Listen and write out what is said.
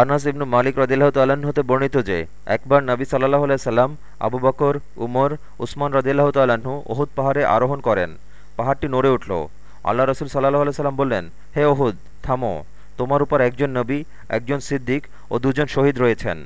আনাস ইবনু মালিক রদিল্লাহ তাল্লাহ্ন হতে বর্ণিত যে, একবার নবী সাল্লাহ সাল্লাম আবু বকর, উমর, উসমান রদিল্লাহ তাল্লাহ্ন ওহুদ পাহাড়ে আরোহণ করেন। পাহাড়টি নড়ে উঠল। আল্লাহ রসুল সাল্লাহ সাল্লাম বললেন, হে ওহুদ থামো। তোমার উপর একজন নবী, একজন সিদ্দিক ও দুজন শহীদ রয়েছেন।